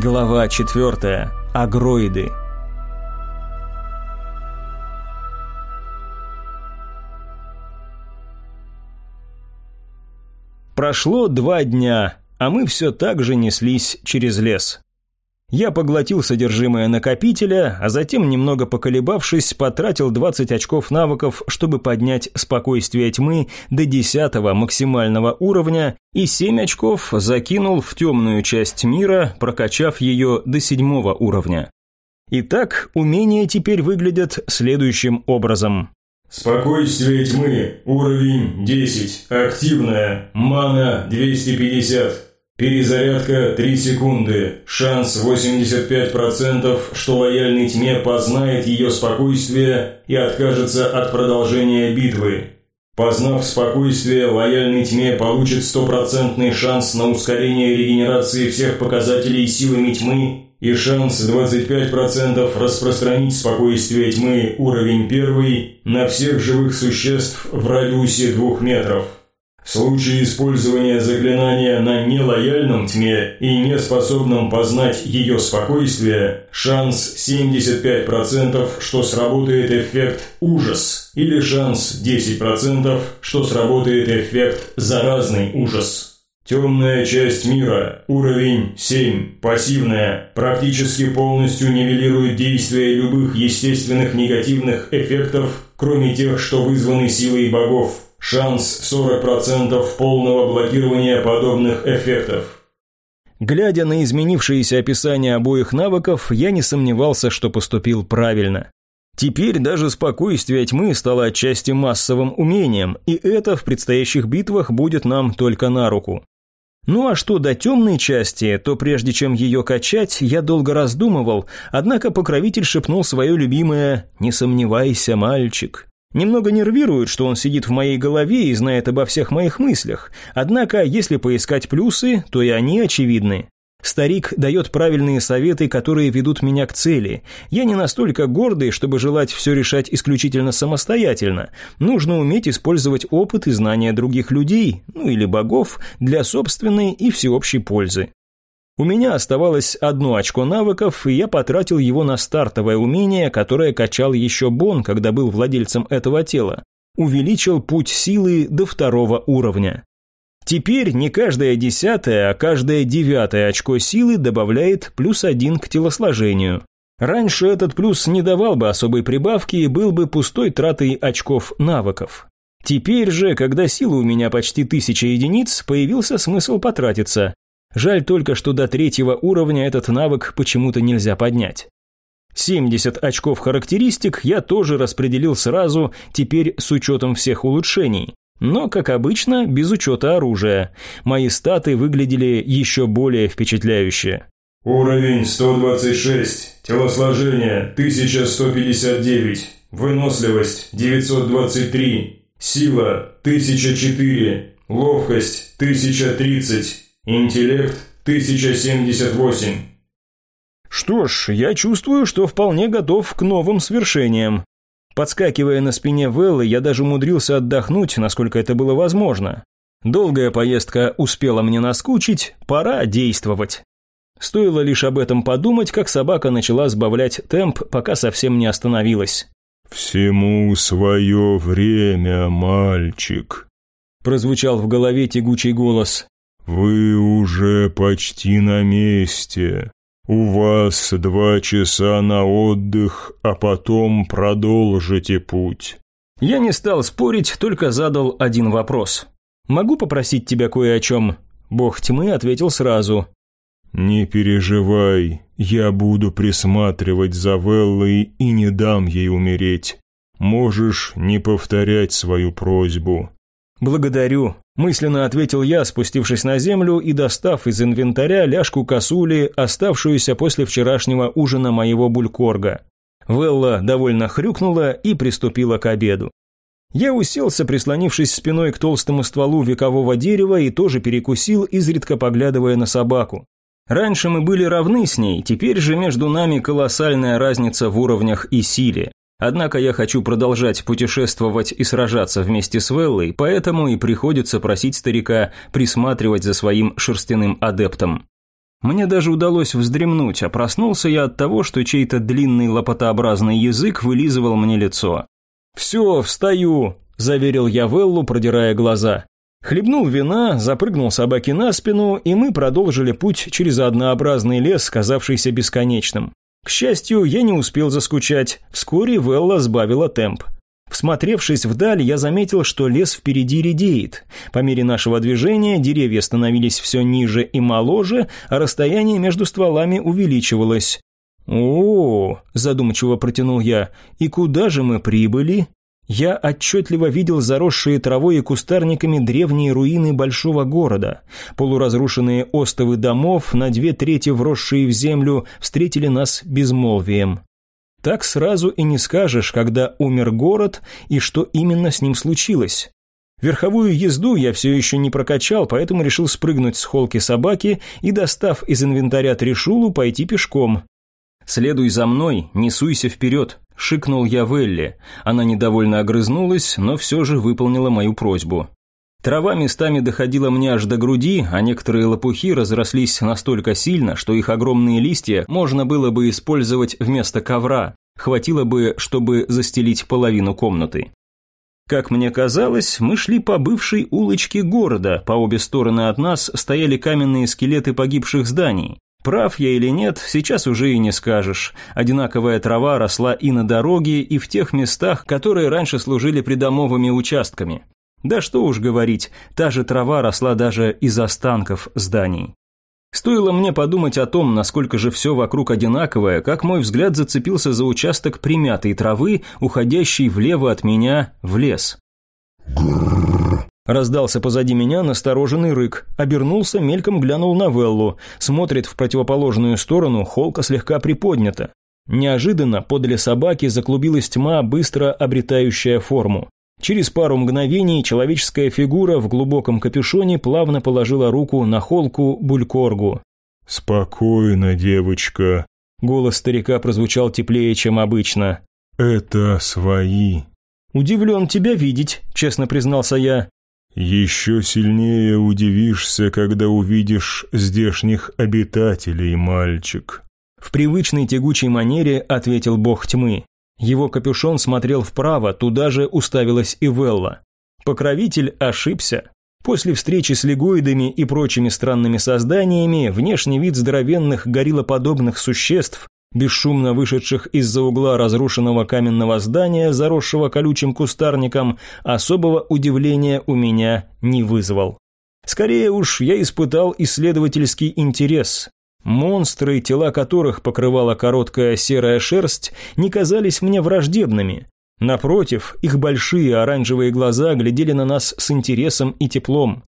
Глава 4. Агроиды. Прошло два дня, а мы все так же неслись через лес. Я поглотил содержимое накопителя, а затем, немного поколебавшись, потратил 20 очков навыков, чтобы поднять спокойствие тьмы до 10 максимального уровня, и 7 очков закинул в темную часть мира, прокачав ее до 7 уровня. Итак, умения теперь выглядят следующим образом. Спокойствие тьмы, уровень 10, активная, мана 250. Перезарядка 3 секунды. Шанс 85%, что лояльный тьме познает ее спокойствие и откажется от продолжения битвы. Познав спокойствие, лояльный тьме получит стопроцентный шанс на ускорение регенерации всех показателей силами тьмы и шанс 25% распространить спокойствие тьмы уровень 1 на всех живых существ в радиусе 2 метров. В случае использования заклинания на нелояльном тьме и неспособном познать ее спокойствие, шанс 75%, что сработает эффект «ужас» или шанс 10%, что сработает эффект «заразный ужас». Темная часть мира, уровень 7, пассивная, практически полностью нивелирует действие любых естественных негативных эффектов, кроме тех, что вызваны силой богов. Шанс 40% полного блокирования подобных эффектов. Глядя на изменившиеся описания обоих навыков, я не сомневался, что поступил правильно. Теперь даже спокойствие тьмы стало отчасти массовым умением, и это в предстоящих битвах будет нам только на руку. Ну а что до темной части, то прежде чем ее качать, я долго раздумывал, однако покровитель шепнул свое любимое «Не сомневайся, мальчик». Немного нервирует, что он сидит в моей голове и знает обо всех моих мыслях. Однако, если поискать плюсы, то и они очевидны. Старик дает правильные советы, которые ведут меня к цели. Я не настолько гордый, чтобы желать все решать исключительно самостоятельно. Нужно уметь использовать опыт и знания других людей, ну или богов, для собственной и всеобщей пользы. У меня оставалось одно очко навыков, и я потратил его на стартовое умение, которое качал еще Бон, когда был владельцем этого тела. Увеличил путь силы до второго уровня. Теперь не каждое десятое, а каждое девятое очко силы добавляет плюс один к телосложению. Раньше этот плюс не давал бы особой прибавки и был бы пустой тратой очков навыков. Теперь же, когда сила у меня почти тысяча единиц, появился смысл потратиться. Жаль только, что до третьего уровня этот навык почему-то нельзя поднять. 70 очков характеристик я тоже распределил сразу, теперь с учетом всех улучшений. Но, как обычно, без учета оружия. Мои статы выглядели еще более впечатляюще. Уровень 126, телосложение 1159, выносливость 923, сила 1004, ловкость 1030, Интеллект 1078. Что ж, я чувствую, что вполне готов к новым свершениям. Подскакивая на спине Веллы, я даже умудрился отдохнуть, насколько это было возможно. Долгая поездка успела мне наскучить, пора действовать. Стоило лишь об этом подумать, как собака начала сбавлять темп, пока совсем не остановилась. «Всему свое время, мальчик», – прозвучал в голове тягучий голос. «Вы уже почти на месте. У вас два часа на отдых, а потом продолжите путь». Я не стал спорить, только задал один вопрос. «Могу попросить тебя кое о чем?» Бог тьмы ответил сразу. «Не переживай, я буду присматривать за Веллой и не дам ей умереть. Можешь не повторять свою просьбу». «Благодарю», – мысленно ответил я, спустившись на землю и достав из инвентаря ляжку косули, оставшуюся после вчерашнего ужина моего булькорга. Велла довольно хрюкнула и приступила к обеду. Я уселся, прислонившись спиной к толстому стволу векового дерева и тоже перекусил, изредка поглядывая на собаку. Раньше мы были равны с ней, теперь же между нами колоссальная разница в уровнях и силе. Однако я хочу продолжать путешествовать и сражаться вместе с Веллой, поэтому и приходится просить старика присматривать за своим шерстяным адептом. Мне даже удалось вздремнуть, а проснулся я от того, что чей-то длинный лопатообразный язык вылизывал мне лицо. «Все, встаю», – заверил я Веллу, продирая глаза. Хлебнул вина, запрыгнул собаке на спину, и мы продолжили путь через однообразный лес, казавшийся бесконечным. К счастью, я не успел заскучать. Вскоре Велла сбавила темп. Всмотревшись вдаль, я заметил, что лес впереди редеет. По мере нашего движения деревья становились все ниже и моложе, а расстояние между стволами увеличивалось. «О, – задумчиво протянул я, – и куда же мы прибыли?» Я отчетливо видел заросшие травой и кустарниками древние руины большого города. Полуразрушенные остовы домов, на две трети вросшие в землю, встретили нас безмолвием. Так сразу и не скажешь, когда умер город и что именно с ним случилось. Верховую езду я все еще не прокачал, поэтому решил спрыгнуть с холки собаки и, достав из инвентаря трешулу, пойти пешком. «Следуй за мной, не вперед», – шикнул я Велли. Она недовольно огрызнулась, но все же выполнила мою просьбу. Трава местами доходила мне аж до груди, а некоторые лопухи разрослись настолько сильно, что их огромные листья можно было бы использовать вместо ковра. Хватило бы, чтобы застелить половину комнаты. Как мне казалось, мы шли по бывшей улочке города, по обе стороны от нас стояли каменные скелеты погибших зданий. Прав я или нет, сейчас уже и не скажешь. Одинаковая трава росла и на дороге, и в тех местах, которые раньше служили придомовыми участками. Да что уж говорить, та же трава росла даже из останков зданий. Стоило мне подумать о том, насколько же все вокруг одинаковое, как мой взгляд зацепился за участок примятой травы, уходящий влево от меня в лес. Раздался позади меня настороженный рык. Обернулся, мельком глянул на Веллу. Смотрит в противоположную сторону, холка слегка приподнята. Неожиданно подле собаки заклубилась тьма, быстро обретающая форму. Через пару мгновений человеческая фигура в глубоком капюшоне плавно положила руку на холку Булькоргу. «Спокойно, девочка», — голос старика прозвучал теплее, чем обычно. «Это свои». «Удивлен тебя видеть», — честно признался я. Еще сильнее удивишься, когда увидишь здешних обитателей, мальчик. В привычной тягучей манере ответил бог тьмы. Его капюшон смотрел вправо, туда же уставилась и Велла. Покровитель ошибся. После встречи с лигоидами и прочими странными созданиями, внешний вид здоровенных гориллоподобных существ бесшумно вышедших из-за угла разрушенного каменного здания, заросшего колючим кустарником, особого удивления у меня не вызвал. Скорее уж, я испытал исследовательский интерес. Монстры, тела которых покрывала короткая серая шерсть, не казались мне враждебными. Напротив, их большие оранжевые глаза глядели на нас с интересом и теплом.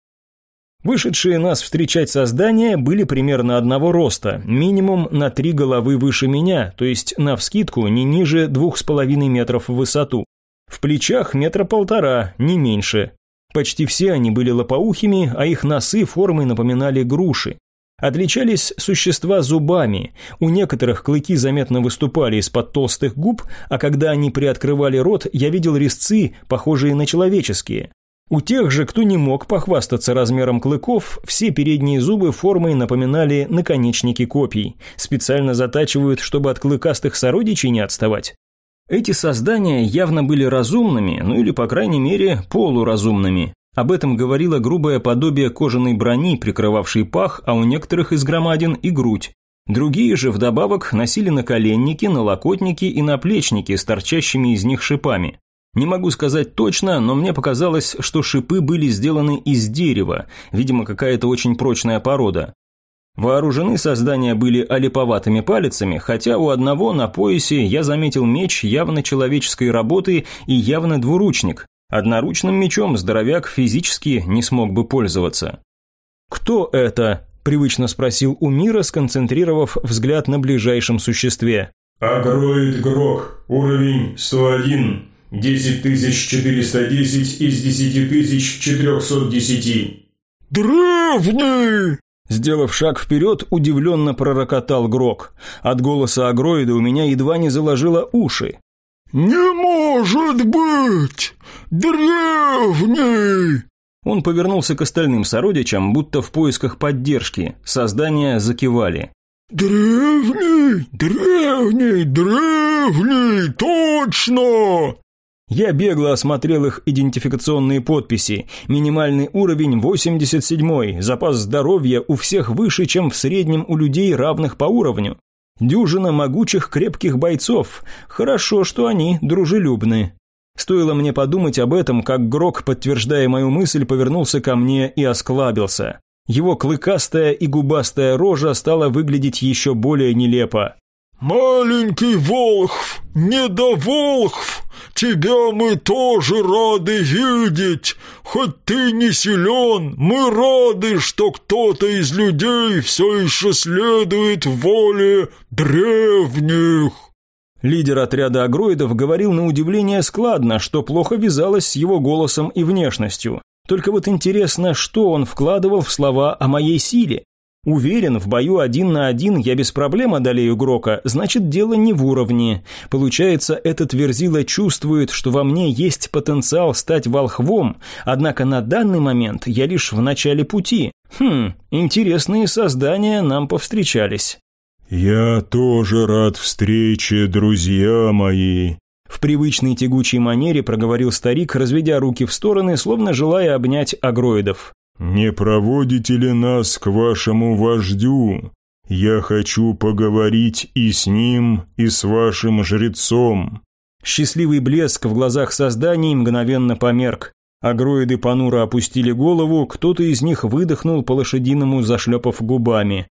Вышедшие нас встречать создания были примерно одного роста, минимум на три головы выше меня, то есть навскидку не ниже двух с половиной метров в высоту. В плечах метра полтора, не меньше. Почти все они были лопоухими, а их носы формой напоминали груши. Отличались существа зубами, у некоторых клыки заметно выступали из-под толстых губ, а когда они приоткрывали рот, я видел резцы, похожие на человеческие. У тех же, кто не мог похвастаться размером клыков, все передние зубы формой напоминали наконечники копий. Специально затачивают, чтобы от клыкастых сородичей не отставать. Эти создания явно были разумными, ну или, по крайней мере, полуразумными. Об этом говорило грубое подобие кожаной брони, прикрывавшей пах, а у некоторых из громадин и грудь. Другие же вдобавок носили наколенники, налокотники и наплечники с торчащими из них шипами. Не могу сказать точно, но мне показалось, что шипы были сделаны из дерева, видимо, какая-то очень прочная порода. Вооружены создания были олиповатыми палицами, хотя у одного на поясе я заметил меч явно человеческой работы и явно двуручник. Одноручным мечом здоровяк физически не смог бы пользоваться. «Кто это?» – привычно спросил у мира, сконцентрировав взгляд на ближайшем существе. «Агроид Грок, уровень 101, 10410 из 10410. «Древний!» Сделав шаг вперед, удивленно пророкотал Грок. От голоса агроида у меня едва не заложило уши. «Не может быть! Древний!» Он повернулся к остальным сородичам, будто в поисках поддержки. Создания закивали. «Древний, древний, древний, точно!» Я бегло осмотрел их идентификационные подписи. Минимальный уровень 87, запас здоровья у всех выше, чем в среднем у людей, равных по уровню. Дюжина могучих крепких бойцов. Хорошо, что они дружелюбны. Стоило мне подумать об этом, как Грок, подтверждая мою мысль, повернулся ко мне и осклабился. Его клыкастая и губастая рожа стала выглядеть еще более нелепо. «Маленький Волхв, недоволхв, тебя мы тоже рады видеть. Хоть ты не силен, мы рады, что кто-то из людей все еще следует воле древних». Лидер отряда агроидов говорил на удивление складно, что плохо вязалось с его голосом и внешностью. Только вот интересно, что он вкладывал в слова о моей силе. Уверен, в бою один на один я без проблем одолею Грока, значит дело не в уровне. Получается, этот Верзила чувствует, что во мне есть потенциал стать волхвом, однако на данный момент я лишь в начале пути. Хм, интересные создания нам повстречались. «Я тоже рад встрече, друзья мои», в привычной тягучей манере проговорил старик, разведя руки в стороны, словно желая обнять агроидов. «Не проводите ли нас к вашему вождю? Я хочу поговорить и с ним, и с вашим жрецом». Счастливый блеск в глазах созданий мгновенно померк. Агроиды понуро опустили голову, кто-то из них выдохнул по-лошадиному, зашлепав губами.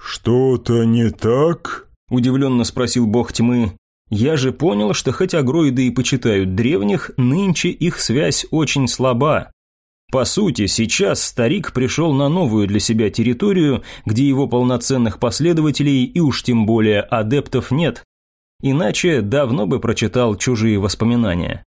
«Что-то не так?» – удивленно спросил бог тьмы. Я же понял, что хоть агроиды и почитают древних, нынче их связь очень слаба. По сути, сейчас старик пришел на новую для себя территорию, где его полноценных последователей и уж тем более адептов нет. Иначе давно бы прочитал чужие воспоминания.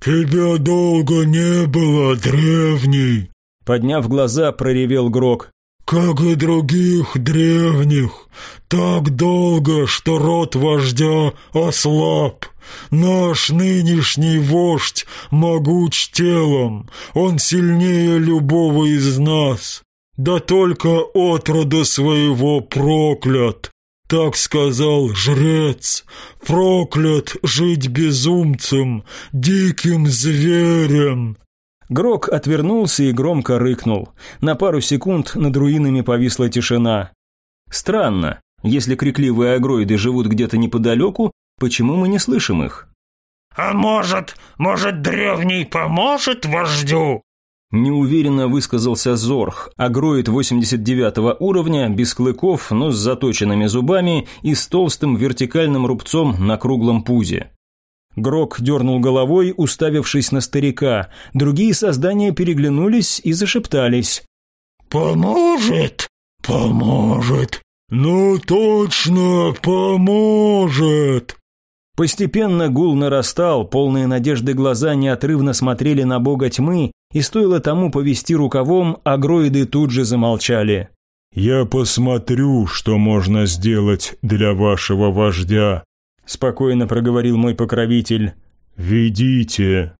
«Тебя долго не было, древний!» Подняв глаза, проревел Грок. «Как и других древних, так долго, что род вождя ослаб. Наш нынешний вождь могуч телом, он сильнее любого из нас, да только от рода своего проклят». Так сказал жрец, проклят жить безумцем, диким зверем, Грок отвернулся и громко рыкнул. На пару секунд над руинами повисла тишина. Странно, если крикливые агроиды живут где-то неподалеку, почему мы не слышим их? «А может, может, древний поможет вождю?» Неуверенно высказался Зорх, агроид 89 уровня, без клыков, но с заточенными зубами и с толстым вертикальным рубцом на круглом пузе. Грок дернул головой, уставившись на старика. Другие создания переглянулись и зашептались. «Поможет? Поможет! Ну точно поможет!» Постепенно гул нарастал, полные надежды глаза неотрывно смотрели на бога тьмы, и стоило тому повести рукавом, агроиды тут же замолчали. «Я посмотрю, что можно сделать для вашего вождя», спокойно проговорил мой покровитель. «Ведите».